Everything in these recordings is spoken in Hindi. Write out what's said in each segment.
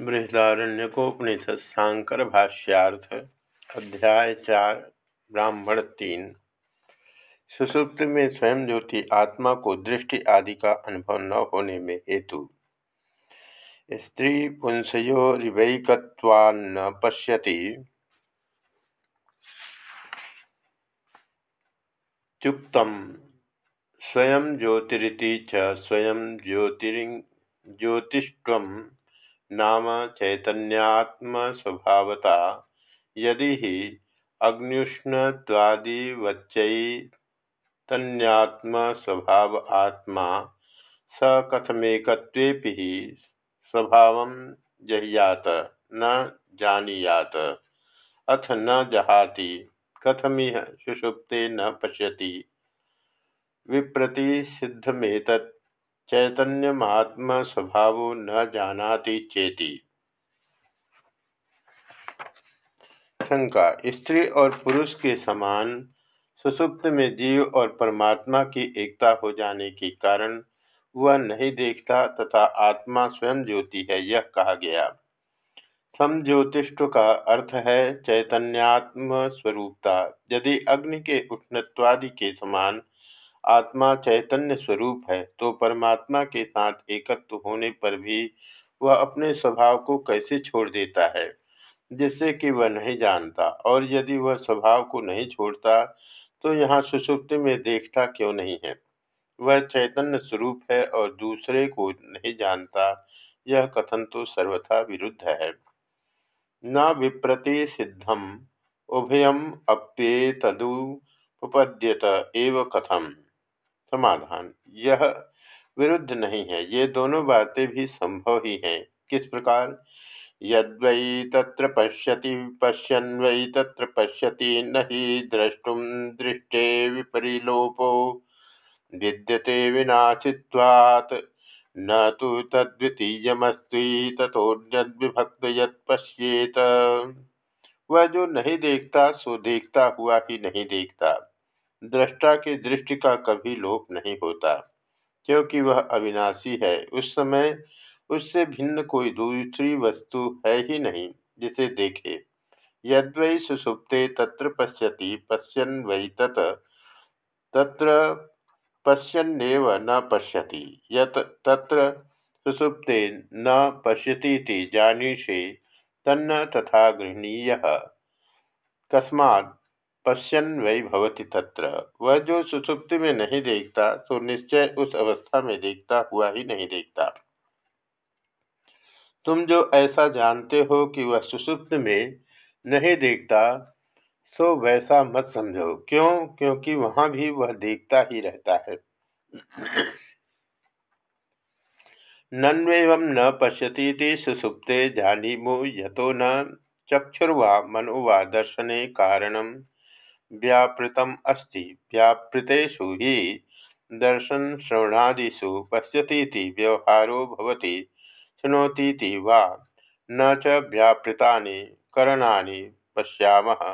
बृहदारण्यकोपनिषद शांकर भाष्यार्थ अध्याय चार, ब्राह्मण तीन। सुसुप्त में स्वयं ज्योति आत्मा को दृष्टि आदि का अनुभव न होने में हेतु। स्त्री पुंसयोरिवैकत्वान्न पश्यति। चुक्तम स्वयं ज्योतिरिति च स्वयं ज्योतिरिंग ज्योतिष्व नाम चैतन्यात्मस्वभावता। यदि ही अग्निष्णत्वादिवच्चैतन्यात्मस्वभाव आत्मा स कथमेकत्वेपि ही स्वभाव जहियात, न जानीयात। अथ न जहाति, कथमिह सुषुप्ते न पश्यति। विप्रतिसिद्धमेतत् चैतन्यमात्म स्वभाव न जानाति चेति। शंका, स्त्री और पुरुष के समान सुसुप्त में जीव और परमात्मा की एकता हो जाने के कारण वह नहीं देखता तथा आत्मा स्वयं ज्योति है, यह कहा गया। समज्योतिष्ट का अर्थ है चैतन्यात्म स्वरूपता यदि अग्नि के उष्णत्वादि के समान आत्मा चैतन्य स्वरूप है तो परमात्मा के साथ एकत्व होने पर भी वह अपने स्वभाव को कैसे छोड़ देता है, जिससे कि वह नहीं जानता। और यदि वह स्वभाव को नहीं छोड़ता तो यहाँ सुसुप्ति में देखता क्यों नहीं है? वह चैतन्य स्वरूप है और दूसरे को नहीं जानता, यह कथन तो सर्वथा विरुद्ध है। न विप्रति सिद्धम, उभयम अप्येतदुपद्यत एव कथम। समाधान। यह विरुद्ध नहीं है। ये दोनों बातें भी संभव ही हैं। किस प्रकार? यद्वै तत्र पश्यति पश्यन् वै तत्र पश्यति न ही द्रष्टुम दृष्टे विपरीलोपो। विद्यते विनाशित्वात्। न तो तद्वितीयमस्ति तथोन्यद्विभक्त यश्येत वह जो नहीं देखता, सो देखता हुआ ही नहीं देखता। दृष्टा की दृष्टि का कभी लोप नहीं होता, क्योंकि वह अविनाशी है। उस समय उससे भिन्न कोई दूसरी वस्तु है ही नहीं, जिसे देखे। यद्वै सुसुप्ते तत्र पश्यति, पश्यन वै तत, तत्र पश्यन्नेव न पश्यति। यत तत्र सुसुप्ते न पश्यती जानीषे, तन्न तथा गृहणीय। कस्मात् पश्यन वही भवती तत्र। वह जो सुसुप्ति में नहीं देखता तो निश्चय उस अवस्था में देखता हुआ ही नहीं देखता। तुम जो ऐसा जानते हो कि वह सुसुप्त में नहीं देखता, सो वैसा मत समझो। क्यों? क्योंकि वहाँ भी वह देखता ही रहता है। नन्वेव न पश्यती सुसुप्ते जानीमो यतो न चक्षुर्वा मनोवा दर्शने कारणम। व्यापृतम अस्ति। व्यापृतेषु ही दर्शन श्रवणादिषु पश्यती व्यवहारो भवति। शृणोती वा न च व्यापृतानि करणानि पश्यामः।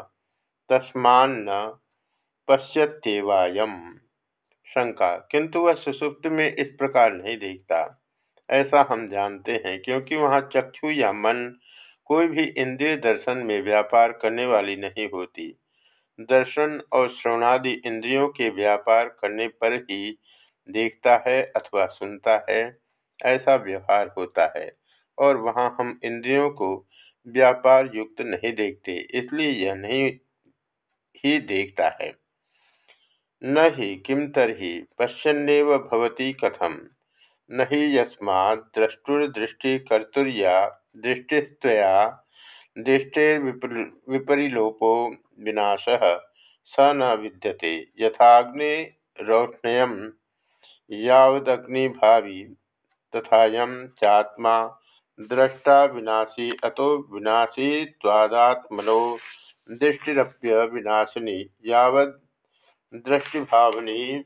तस्मान्न शंका किंतु वह सुसुप्त में इस प्रकार नहीं देखता। ऐसा हम जानते हैं क्योंकि वहाँ चक्षु या मन कोई भी इंद्रिय दर्शन में व्यापार करने वाली नहीं होती। दर्शन और श्रवणादि इंद्रियों के व्यापार करने पर ही देखता है अथवा सुनता है, ऐसा व्यवहार होता है। और वहाँ हम इंद्रियों को व्यापार युक्त नहीं देखते, इसलिए यह नहीं ही देखता है। न ही किम तरही पश्यन्नेव भवती कथम। न ही यस्मा द्रष्टुर्दृष्टि कर्तुर्या दृष्टिस्तया दृष्टिर्विपरीलोपो विनाश, स न विद्यते। यथाग्निरोष्णयम यावदग्निभावी तथायम चात्मा दृष्टा विनाशी, अतो विनाशी त्वादात्मनो दृष्टिरप्य विनाशिनी, यावद दृष्टिभावनी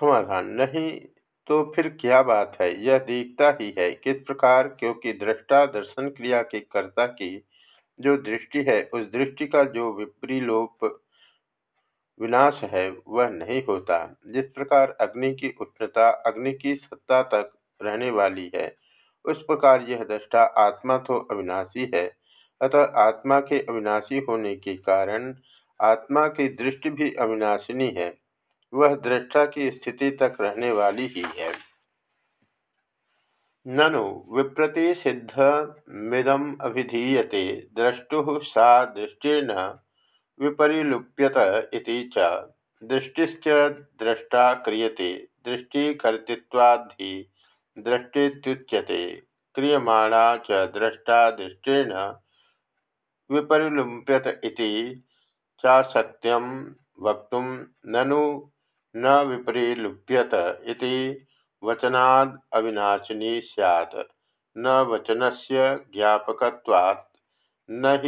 समाधान नहीं तो फिर क्या बात है? यह देखता ही है किस प्रकार, क्योंकि दृष्टा दर्शन क्रिया के कर्ता की जो दृष्टि है, उस दृष्टि का जो विपरीलोप विनाश है, वह नहीं होता। जिस प्रकार अग्नि की उष्णता, अग्नि की सत्ता तक रहने वाली है, उस प्रकार यह दृष्टा आत्मा तो अविनाशी है। अतः आत्मा के अविनाशी होने के कारण, आत्मा की दृष्टि भी अविनाशिनी है। वह दृष्टा की स्थिति तक रहने वाली ही है। ननु, विप्रति सिद्ध मिदम अभिधीयते, द्रष्टु सा दृष्टिर्न विपरीलुप्यत दृष्टिश्च द्रष्टा क्रियते, दृष्टिकर्तृत्वाद्धि दृष्टिच्युच्यते क्रियमाणा च द्रष्टा दृष्टेन विपरिलुप्यत इति चाशक्यम वक्त ननु न विपरीलुप्यत इति वचनाद अविनाशिनी सैत् न वचनस्य ज्ञापकत्वात्। न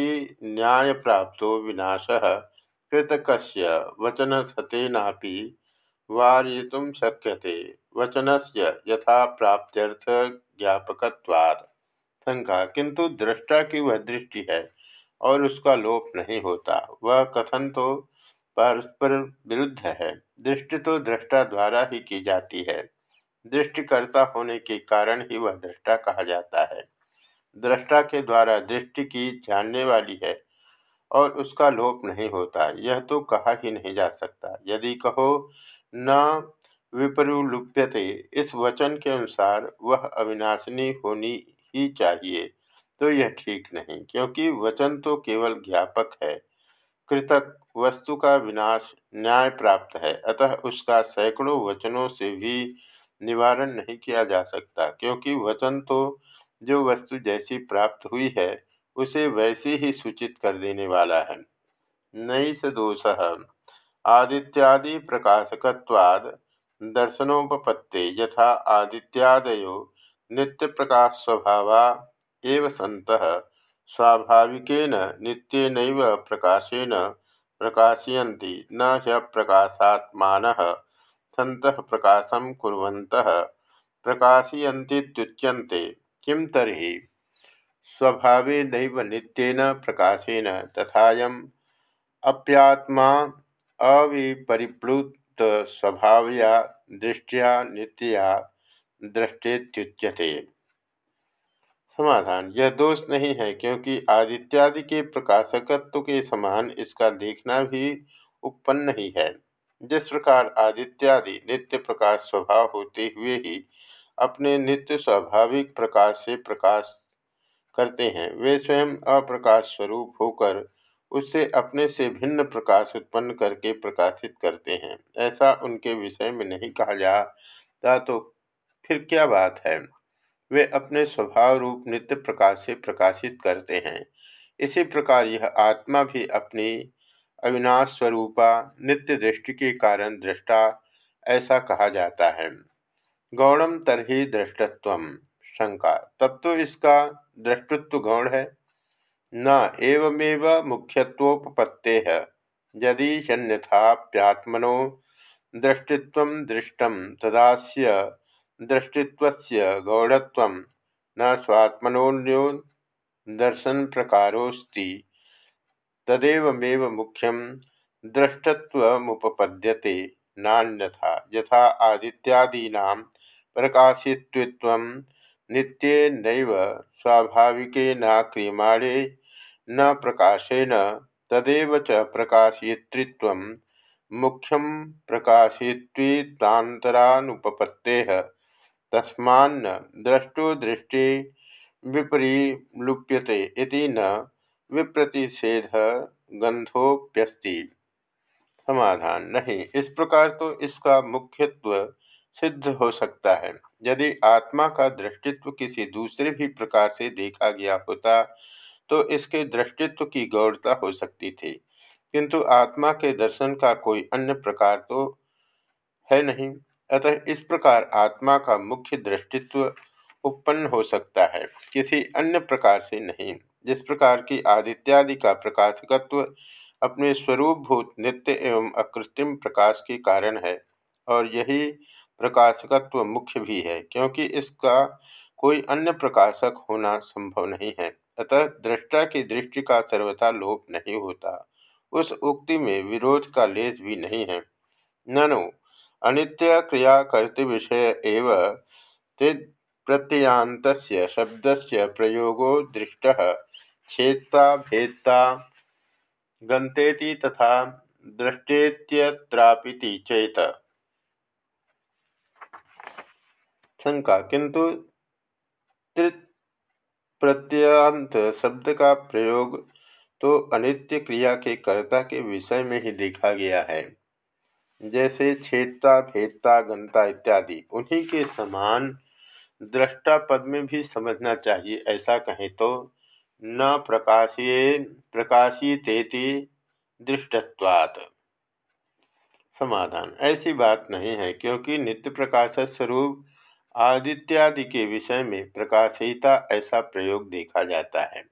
न्याय प्राप्त विनाश। कृतक वचन सतेनापि वारयितुं शक्यते। वचन से यथा प्राप्त्यर्थ ज्ञापकत्वात् शंका। किंतु दृष्टा की वह दृष्टि है और उसका लोप नहीं होता। वह कथन तो परस्पर विरुद्ध है। दृष्टि तो दृष्टा द्वारा ही की जाती है। दृष्टिकर्ता होने के कारण ही वह दृष्टा कहा जाता है। दृष्टा के द्वारा दृष्टि की जानने वाली है और उसका लोप नहीं होता। यह तो कहा ही नहीं जा सकता। यदि कहो, न विपरुलुप्यते इस वचन के अनुसार वह अविनाशनी होनी ही चाहिए तो यह ठीक नहीं, क्योंकि वचन तो केवल ज्ञापक है। कृतक वस्तु का विनाश न्याय प्राप्त है। अतः उसका सैकड़ों वचनों से भी निवारण नहीं किया जा सकता, क्योंकि वचन तो जो वस्तु जैसी प्राप्त हुई है, उसे वैसे ही सूचित कर देने वाला है। नई दोष आदित्यादि प्रकाशकवाद दर्शनोपत्ते यथा आदित्यादयो नित्य प्रकाश स्वभाव एव सन्तः स्वाभाविकेन नित्येन प्रकाशेन प्रकाशयन्ति, न ह्यप्रकाशात्मानः सन्तः प्रकाशं कुर्वन्तः। प्रकाशयन्तीत्युच्यन्ते किं तर्हि? स्वभावेनैव नित्येन प्रकाशेन तथायम् अप्यात्मा अविपरिप्लुतस्वभावया दृष्टिया नित्या दृष्टेत्युच्यते। समाधान। यह दोष नहीं है, क्योंकि आदित्यादि के प्रकाशकत्व के समान इसका देखना भी उत्पन्न ही है। जिस प्रकार आदित्यादि नित्य प्रकाश स्वभाव होते हुए ही अपने नित्य स्वाभाविक प्रकाश से प्रकाश करते हैं, वे स्वयं अप्रकाश स्वरूप होकर उससे अपने से भिन्न प्रकाश उत्पन्न करके प्रकाशित करते हैं। ऐसा उनके विषय में नहीं कहा जाता तो फिर क्या बात है? वे अपने स्वभाव रूप नित्य प्रकाश से प्रकाशित करते हैं। इसी प्रकार यह आत्मा भी अपनी अविनाश स्वरूपा, नित्य दृष्टि के कारण दृष्टा, ऐसा कहा जाता है। गौणम तरही दृष्टत्व, शंका। तब तो इसका दृष्टित्व गौण है। न एवमेव मुख्यत्वोपत्ते है यदि अन्यथाप्यात्मनो दृष्टित्व दृष्टम तदास्य दृष्टित्वस्य गौड़त्व न स्वात्मनोन्यो दर्शन प्रकारोस्ति तदेवमेव मुख्यम दृष्टत्वमुपपद्यते नान्यथा। यथा आदित्यादीना प्रकाशित्व नित्येनैव स्वाभाविकेना क्रियमाणे न प्रकाशेन तदेव च प्रकाशयितृत्वं मुख्यम प्रकाशित्वान्तरानुपपत्तेः तस्मान्न द्रष्टो दृष्टि विपरीलुप्यते इति न विप्रतिषेध गंधोप्यस्ति समाधान नहीं। इस प्रकार तो इसका मुख्यत्व सिद्ध हो सकता है। यदि आत्मा का दृष्टित्व किसी दूसरे भी प्रकार से देखा गया होता तो इसके दृष्टित्व की गौरता हो सकती थी। किंतु आत्मा के दर्शन का कोई अन्य प्रकार तो है नहीं। अतः इस प्रकार आत्मा का मुख्य दृष्टित्व उत्पन्न हो सकता है, किसी अन्य प्रकार से नहीं। जिस प्रकार की आदित्यादि का प्रकाशकत्व अपने स्वरूपभूत, नित्य एवं अकृत्रिम प्रकाश के कारण है, और यही प्रकाशकत्व मुख्य भी है, क्योंकि इसका कोई अन्य प्रकाशक होना संभव नहीं है। अतः दृष्टा की दृष्टि का सर्वथा लोप नहीं होता। उस उक्ति में विरोध का लेस भी नहीं है। ननु अनित्य क्रिया कर्तृ विषय एव प्रत्ययांत शब्द से प्रयोगो दृष्ट। छेत्ता भेत्ता गंतेति तथा दृष्टेत्यत्रापिति चेत। शंका किंतु प्रत्यांत शब्द का प्रयोग तो अनित्य क्रिया के कर्ता के विषय में ही देखा गया है। जैसे छेदता भेदता गंता इत्यादि, उन्हीं के समान दृष्टा पद में भी समझना चाहिए। ऐसा कहें तो न प्रकाशे प्रकाशितेति दृष्टत्वात्। समाधान। ऐसी बात नहीं है, क्योंकि नित्य प्रकाश स्वरूप आदित्यादि के विषय में प्रकाशिता ऐसा प्रयोग देखा जाता है।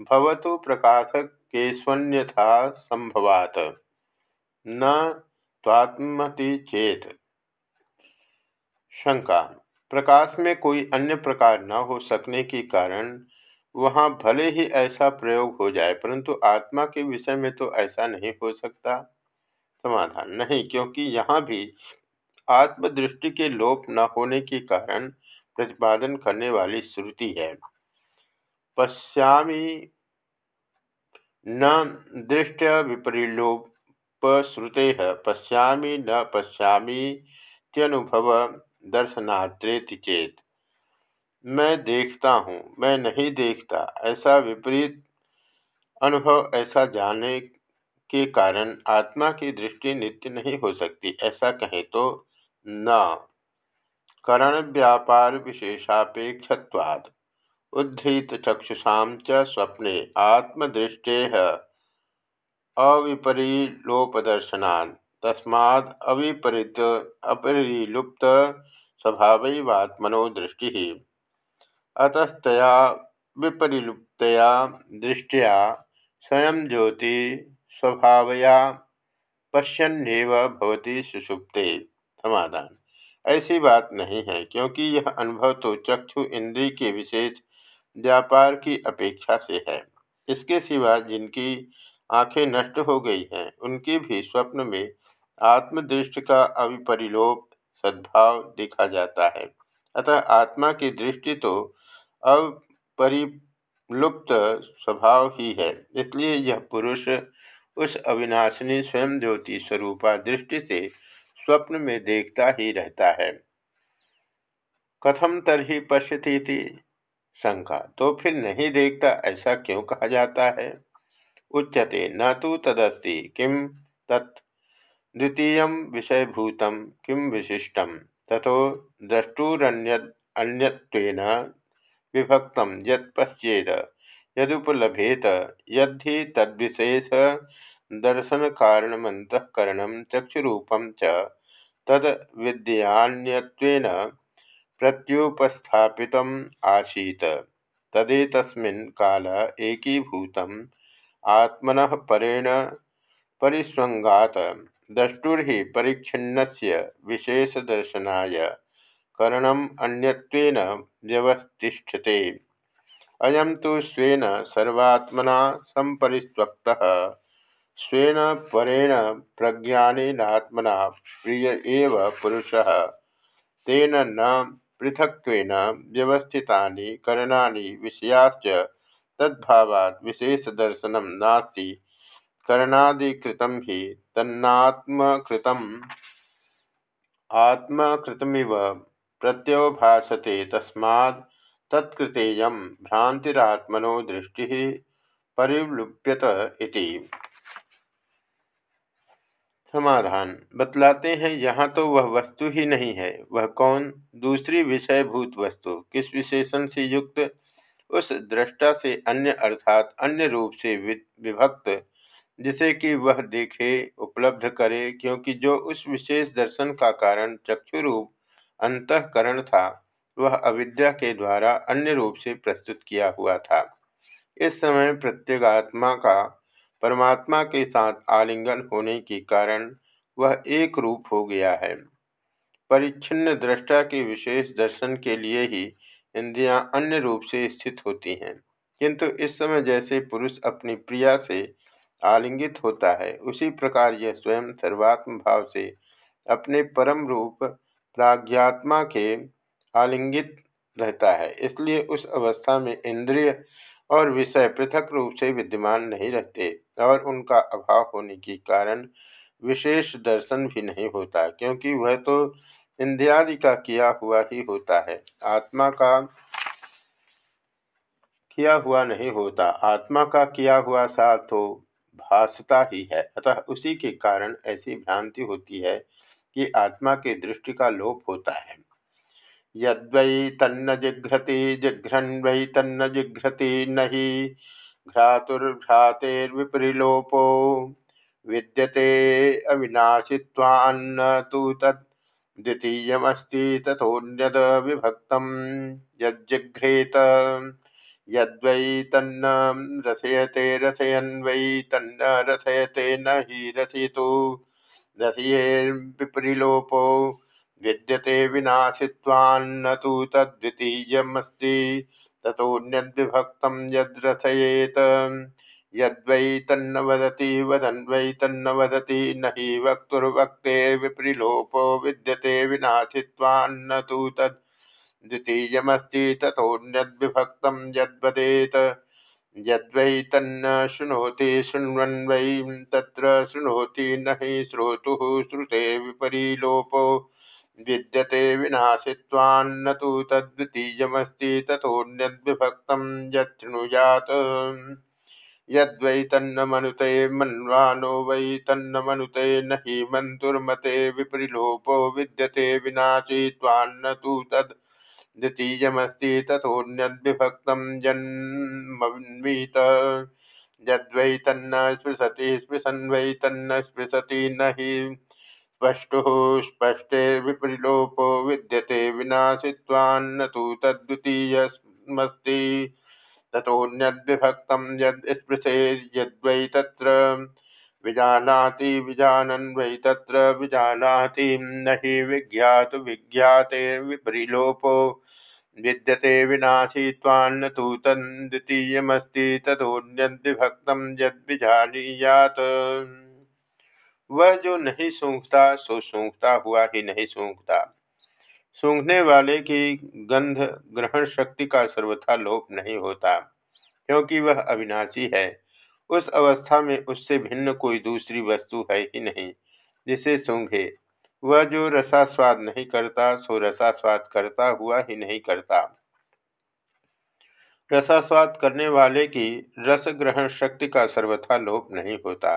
भवतु प्रकाशक के स्वन्यथा संभवात। न स्वात्मति चेत। शंका। प्रकाश में कोई अन्य प्रकार न हो सकने के कारण वहाँ भले ही ऐसा प्रयोग हो जाए, परंतु आत्मा के विषय में तो ऐसा नहीं हो सकता। समाधान नहीं, क्योंकि यहाँ भी आत्मदृष्टि के लोप न होने के कारण प्रतिपादन करने वाली श्रुति है। पश्यामी न दृष्ट विपरीलोप श्रुते पश्या न पश्यामीत्यनुभव दर्शनात्रेति चेत। मैं देखता हूँ, मैं नहीं देखता, ऐसा विपरीत अनुभव, ऐसा जाने के कारण आत्मा की दृष्टि नित्य नहीं हो सकती, ऐसा कहें तो न। करण व्यापार विशेषापेक्षवाद उद्धृत चक्षुषा च स्वप्ने, आत्मदृष्टे अविपरीलोपदर्शनात् तस्माद् अविपरीत अपरिलुप्त स्वभावैवात्मनो दृष्टि अतस्तया विपरीलुप्तया दृष्टिया स्वयं ज्योति स्वभावया पश्यन्नेव भवती सुषुप्ते समाधान। ऐसी बात नहीं है, क्योंकि यह अनुभव तो चक्षु इंद्रिय के विशेष व्यापार की अपेक्षा से है। इसके सिवा जिनकी आँखें नष्ट हो गई हैं। उनकी भी स्वप्न में आत्मदृष्टि का अविपरिलोप सद्भाव देखा जाता है। अतः आत्मा की दृष्टि तो अपरिलुप्त स्वभाव ही है। इसलिए यह पुरुष उस अविनाशिनी स्वयं ज्योति स्वरूपा दृष्टि से स्वप्न में देखता ही रहता है। कथम तरही पश्यती थी शंका। तो फिर नहीं देखता ऐसा क्यों कहा जाता है? उच्यते न तो तदस्ति। किं तत्? द्वितीय विषयभूत किं विशिष्ट? तथो द्रष्टुरन्यत्वेन विभक्त यश्चेद यदुपलभेत, यद्धि तद्विशेष दर्शन कारणमंतकरण चक्षुरूपम च तद्विद्यान्यत्वेन प्रत्युपस्थापितम् आसीत्। तदेतस्मिन् काल एकीभूतम् आत्मन परेण परिस्वंगात द्रष्टुर्हि परिच्छिन्न विशेषदर्शनाय करणम अन्यत्वेन व्यवस्थिष्ठते। अयम तो स्वेन सर्वात्मना संपरिस्वक्तः स्वेन परेण प्रज्ञानेनात्मना प्रिय एव पुरुषः। तेन न पृथक्त्वेन व्यवस्थितानि करणानि विषयाश्च तद्भावात् विशेष दर्शनम नास्ति। करणादिकृत ही तन्नात्मकृत आत्मकृतमिव तस्मा तत्कृतेय भ्रांतिरात्मनो दृष्टि परिलुप्यत इति। समाधान। बतलाते हैं, यहाँ तो वह वस्तु ही नहीं है। वह कौन? दूसरी विषयभूत वस्तु। किस विशेषण से युक्त उस दृष्टा से अन्य अर्थात अन्य रूप से विभक्त, जिसे कि वह देखे, उपलब्ध करे, क्योंकि जो उस विशेष दर्शन का कारण चक्षु रूप अंतकरण था, वह अविद्या के द्वारा अन्य रूप से प्रस्तुत किया हुआ था। इस समय प्रत्येगात्मा का, परमात्मा के साथ आलिंगन होने के कारण वह एक रूप हो गया है। परिच्छिन्न दृष्टा के विशेष दर्शन के लिए ही इंद्रियाँ अन्य रूप से स्थित होती हैं। किंतु इस समय जैसे पुरुष अपनी प्रिया से आलिंगित होता है, उसी प्रकार यह स्वयं सर्वात्म भाव से अपने परम रूप प्राज्ञात्मा के आलिंगित रहता है। इसलिए उस अवस्था में इंद्रिय और विषय पृथक रूप से विद्यमान नहीं रहते और उनका अभाव होने के कारण विशेष दर्शन भी नहीं होता, क्योंकि वह तो इंद्रियादि का किया हुआ ही होता है। आत्मा का किया हुआ नहीं होता। आत्मा का किया हुआ सा तो भासता ही है। अतः उसी के कारण ऐसी भ्रांति होती है कि आत्मा के दृष्टि का लोप होता है। यद्वै तन्न जिघ्रति जिघ्रन् वै तन्न जिघ्रति न हि घ्रातुर्घ्रातेर्विपरिलोपो विद्यते अविनाशित्वान्न तु तद् द्वितीयमस्ति तथोन्यद विभक्तं यज्जिघ्रेत। यद्वै तन्न रथयते रथयन् वै तन्न रथयते न हि रथयितो। रथयेर्विपरिलोपो विद्यते विनाशित्वान्न तु तद्वितीयमस्ति। ततोऽन्यद्विभक्तं यद्रथयेत। यद्वै तन्न वदति वदन् वै तन्न वदति न हि वक्तुर्वक्तेर्विपरिलोपो विद्यते विनाशित्वान्न तु तद्। द्वितीयमस्ति तथोऽन्यद्विभक्तं यद्वदेत। यद्वै तन्न शृणोति शृण्वन् वै तत्र शृणोति न हि श्रोतुः श्रुतेर्विपरीलोपो विद्यते विनाशित्वान्न तु तद्वितीयमस्ति तथोऽन्यद्विभक्तं यच्छृणुयात् यद्वै तन्न मनुते मन्वानो वै तन्न मनुते न हि मन्तुर्मते विपरिलोपो विद्यते विनाशित्वान्न तु तद्। द्वितीयमस्ति तथोऽन्यद्विभक्तं जन्मन्वीत। यद्वै तन्न स्पृशति स्पृशन् वै तन्न स्पृशति न हि स्पष्टुः स्पष्टेर्विपरिलोपो विद्यते विनाशित्वान्न तु तद्वितीयमस्ति तथोऽन्यद्विभक्तं यद् स्पृशे यद्वै तत्र विजानाति विजानन् वै तत्र विजानाति न हि विज्ञात विज्ञाते विपरिलोपो। विद्यते विनाशी विनाशित्वान्न तु तद्वितीयमस्ति तथोऽन्यद्विभक्तं यद्विजानीयात् वह जो नहीं सूंघता, सो सूंघता हुआ ही नहीं सूंघता। सूंघने वाले की गंध, ग्रहण शक्ति का सर्वथा लोप नहीं होता, क्योंकि वह अविनाशी है। उस अवस्था में उससे भिन्न कोई दूसरी वस्तु है ही नहीं जिसे सूंघे। वह जो रसास्वाद नहीं करता, सो रसास्वाद करता हुआ ही नहीं करता। रसास्वाद करने वाले की रस ग्रहण शक्ति का सर्वथा लोप नहीं होता,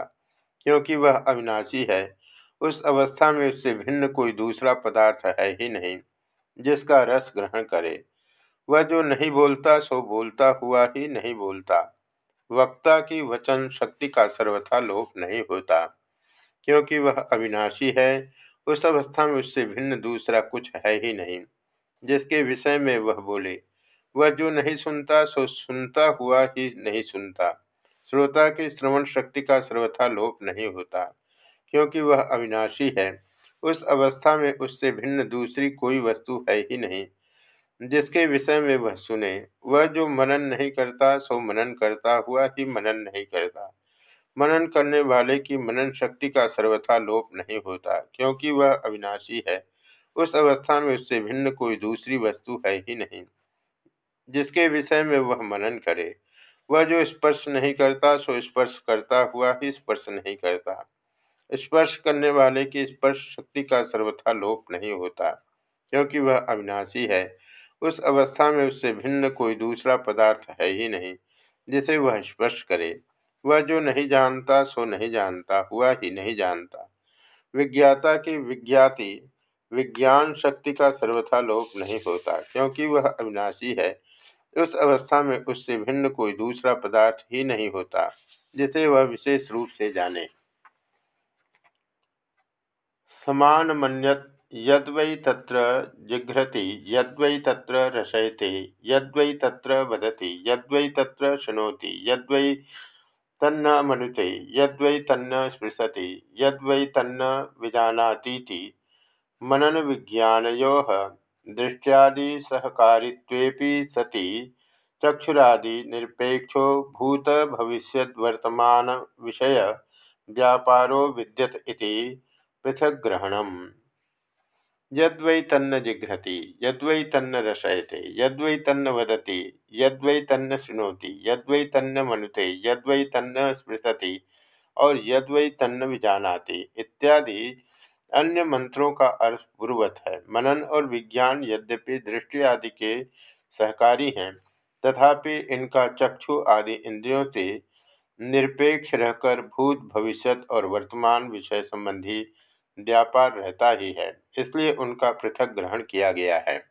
क्योंकि वह अविनाशी है। उस अवस्था में उससे भिन्न कोई दूसरा पदार्थ है ही नहीं। जिसका रस ग्रहण करे। वह जो नहीं बोलता, सो बोलता हुआ ही नहीं बोलता। वक्ता की वचन शक्ति का सर्वथा लोप नहीं होता, क्योंकि वह अविनाशी है। उस अवस्था में उससे भिन्न दूसरा कुछ है ही नहीं, जिसके विषय में वह बोले। वह जो नहीं सुनता, सो सुनता हुआ ही नहीं सुनता। श्रोता की श्रवण शक्ति का सर्वथा लोप नहीं होता, क्योंकि वह अविनाशी है। उस अवस्था में उससे भिन्न दूसरी कोई वस्तु है ही नहीं, जिसके विषय में वह सुने। वह जो मनन नहीं करता, सो मनन करता हुआ ही मनन नहीं करता। मनन करने वाले की मनन शक्ति का सर्वथा लोप नहीं होता, क्योंकि वह अविनाशी है। उस अवस्था में उससे भिन्न कोई दूसरी वस्तु है ही नहीं, जिसके विषय में वह मनन करे। वह जो स्पर्श नहीं करता, सो स्पर्श करता हुआ ही स्पर्श नहीं करता। स्पर्श करने वाले की स्पर्श शक्ति का सर्वथा लोप नहीं होता, क्योंकि वह अविनाशी है। उस अवस्था में उससे भिन्न कोई दूसरा पदार्थ है ही नहीं, जिसे वह स्पर्श करे। वह जो नहीं जानता, सो नहीं जानता, हुआ ही नहीं जानता। विज्ञाता की विज्ञाति, विज्ञान शक्ति का सर्वथा लोप नहीं होता, क्योंकि वह अविनाशी है। उस अवस्था में उससे भिन्न कोई दूसरा पदार्थ ही नहीं होता, जिसे वह विशेष रूप से जाने। समान मन्यत यद्वै तत्र जिघ्रति, यद्वै तत्र रसयते, यद्वै तत्र वदति, यद्वै तत्र शृणोति, यद्वै तन्न मनुते, यद्वै तन्न स्पृशति, यद्वै तन्न विजानातीति मननविज्ञानयोः दृष्टियादिसहकारित्वेऽपि सति, चक्षुरादि निरपेक्षो भूत भविष्य वर्तमान विषय व्यापारो विद्यत इति पृथग्ग्रहणम् यद्वै तन्न जिघ्रति, यद्वै तन्न रसयते, यद्वै तन्न वदति, यद्वै तन्न शृणोति, यद्वै तन्न मनुते, यद्वै तन्न स्पृशति, और यद्वै तन्न विजानाति इत्यादि अन्य मंत्रों का अर्थ पूर्वत है। मनन और विज्ञान यद्यपि दृष्टि आदि के सहकारी हैं, तथापि इनका चक्षु आदि इंद्रियों से निरपेक्ष रहकर भूत भविष्यत और वर्तमान विषय संबंधी व्यापार रहता ही है इसलिए उनका पृथक ग्रहण किया गया है।